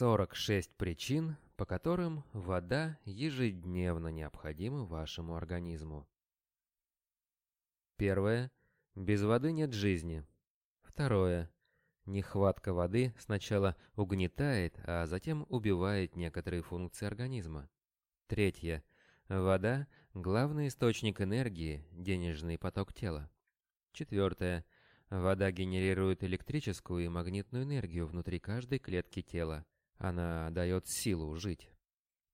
46 причин, по которым вода ежедневно необходима вашему организму. Первое. Без воды нет жизни. Второе. Нехватка воды сначала угнетает, а затем убивает некоторые функции организма. Третье. Вода – главный источник энергии, денежный поток тела. Четвертое. Вода генерирует электрическую и магнитную энергию внутри каждой клетки тела. Она дает силу жить.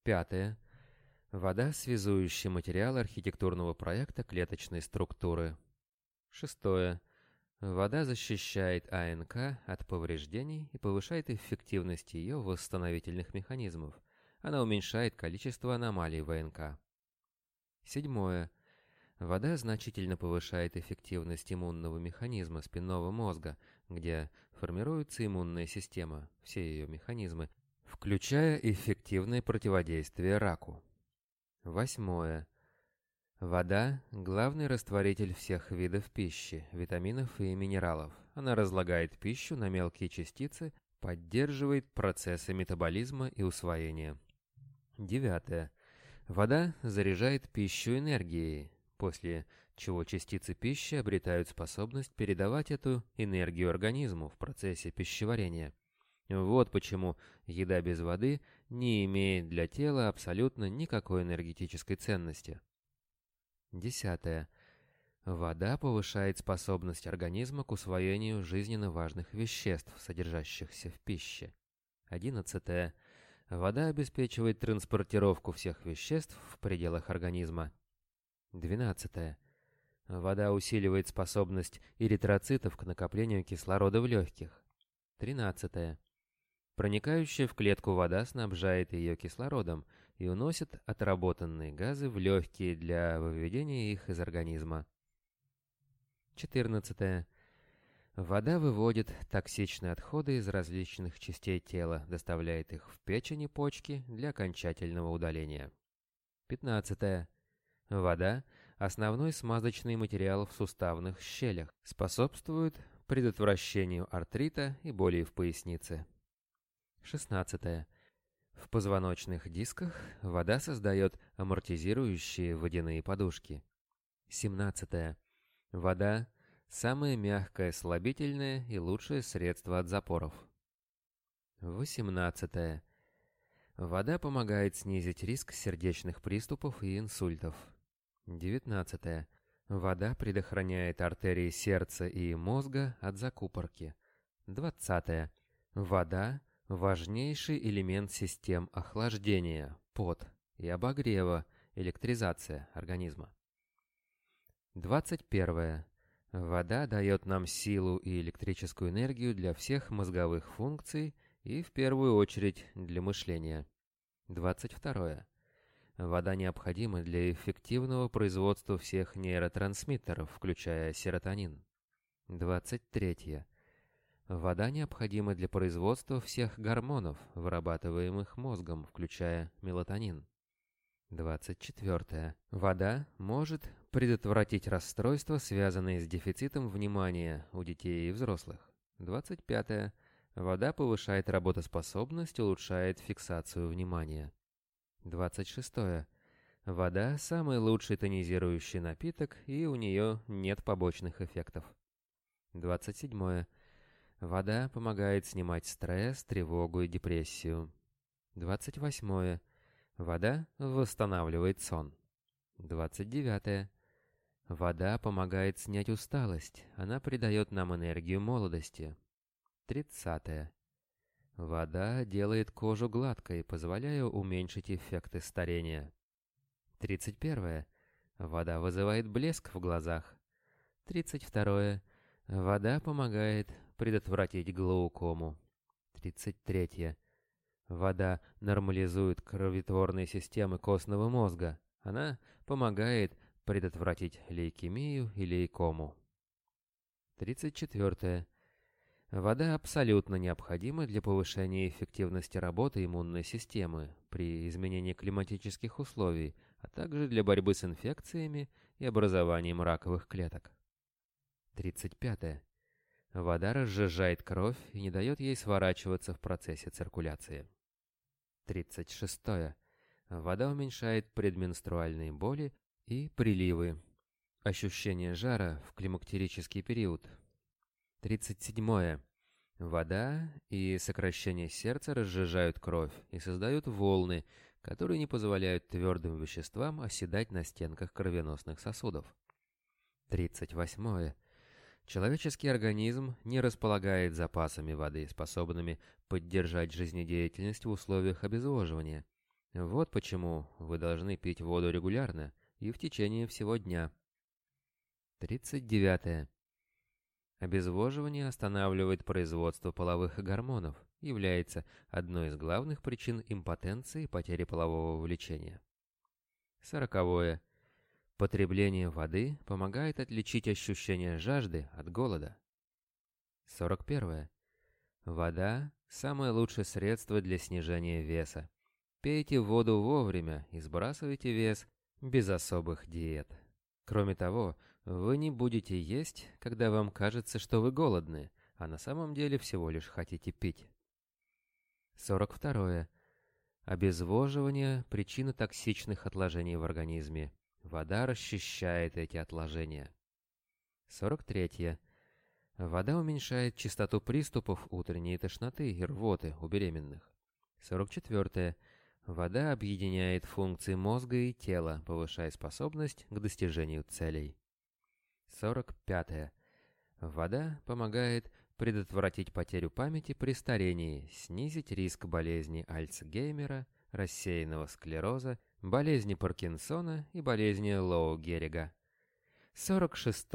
Пятое. Вода – связующий материал архитектурного проекта клеточной структуры. Шестое. Вода защищает АНК от повреждений и повышает эффективность ее восстановительных механизмов. Она уменьшает количество аномалий в АНК. Седьмое. Вода значительно повышает эффективность иммунного механизма спинного мозга, где формируется иммунная система, все ее механизмы, включая эффективное противодействие раку. Восьмое. Вода – главный растворитель всех видов пищи, витаминов и минералов. Она разлагает пищу на мелкие частицы, поддерживает процессы метаболизма и усвоения. Девятое. Вода заряжает пищу энергией, после чего частицы пищи обретают способность передавать эту энергию организму в процессе пищеварения. Вот почему еда без воды не имеет для тела абсолютно никакой энергетической ценности. Десятое. Вода повышает способность организма к усвоению жизненно важных веществ, содержащихся в пище. Одиннадцатое. Вода обеспечивает транспортировку всех веществ в пределах организма. 12. Вода усиливает способность эритроцитов к накоплению кислорода в легких. 13. Проникающая в клетку вода снабжает ее кислородом и уносит отработанные газы в легкие для выведения их из организма. 14. Вода выводит токсичные отходы из различных частей тела, доставляет их в печень и почки для окончательного удаления. 15. Вода – основной смазочный материал в суставных щелях, способствует предотвращению артрита и болей в пояснице. 16. В позвоночных дисках вода создает амортизирующие водяные подушки. 17. Вода Самое мягкое, слабительное и лучшее средство от запоров. 18. Вода помогает снизить риск сердечных приступов и инсультов. 19. Вода предохраняет артерии сердца и мозга от закупорки. 20. Вода – важнейший элемент систем охлаждения, пот и обогрева, электризация организма. 21. Вода дает нам силу и электрическую энергию для всех мозговых функций и в первую очередь для мышления. 22. Вода необходима для эффективного производства всех нейротрансмиттеров, включая серотонин. 23. Вода необходима для производства всех гормонов, вырабатываемых мозгом, включая мелатонин. 24. Вода может предотвратить расстройства, связанные с дефицитом внимания у детей и взрослых. 25. Вода повышает работоспособность, улучшает фиксацию внимания. 26. Вода – самый лучший тонизирующий напиток, и у нее нет побочных эффектов. 27. Вода помогает снимать стресс, тревогу и депрессию. 28. Вода восстанавливает сон. 29. Вода помогает снять усталость, она придает нам энергию молодости. 30. Вода делает кожу гладкой, позволяя уменьшить эффекты старения. 31. Вода вызывает блеск в глазах. 32. Вода помогает предотвратить глаукому. 33. Вода нормализует кровотворные системы костного мозга. Она помогает предотвратить лейкемию и лейкому. 34. Вода абсолютно необходима для повышения эффективности работы иммунной системы при изменении климатических условий, а также для борьбы с инфекциями и образованием раковых клеток. 35. Вода разжижает кровь и не дает ей сворачиваться в процессе циркуляции. 36. Вода уменьшает предменструальные боли и приливы. Ощущение жара в климактерический период. 37. Вода и сокращение сердца разжижают кровь и создают волны, которые не позволяют твердым веществам оседать на стенках кровеносных сосудов. 38. Человеческий организм не располагает запасами воды, способными поддержать жизнедеятельность в условиях обезвоживания. Вот почему вы должны пить воду регулярно и в течение всего дня. 39. Обезвоживание останавливает производство половых гормонов, является одной из главных причин импотенции и потери полового влечения. Сороковое. Потребление воды помогает отличить ощущение жажды от голода. 41. Вода – самое лучшее средство для снижения веса. Пейте воду вовремя и сбрасывайте вес без особых диет. Кроме того, вы не будете есть, когда вам кажется, что вы голодны, а на самом деле всего лишь хотите пить. 42. Обезвоживание – причина токсичных отложений в организме. Вода расчищает эти отложения. 43. Вода уменьшает частоту приступов утренней тошноты и рвоты у беременных. 44. Вода объединяет функции мозга и тела, повышая способность к достижению целей. 45. Вода помогает предотвратить потерю памяти при старении, снизить риск болезни Альцгеймера, рассеянного склероза болезни Паркинсона и болезни Лоу-Геррига. 46.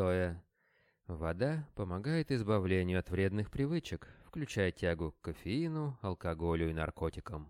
Вода помогает избавлению от вредных привычек, включая тягу к кофеину, алкоголю и наркотикам.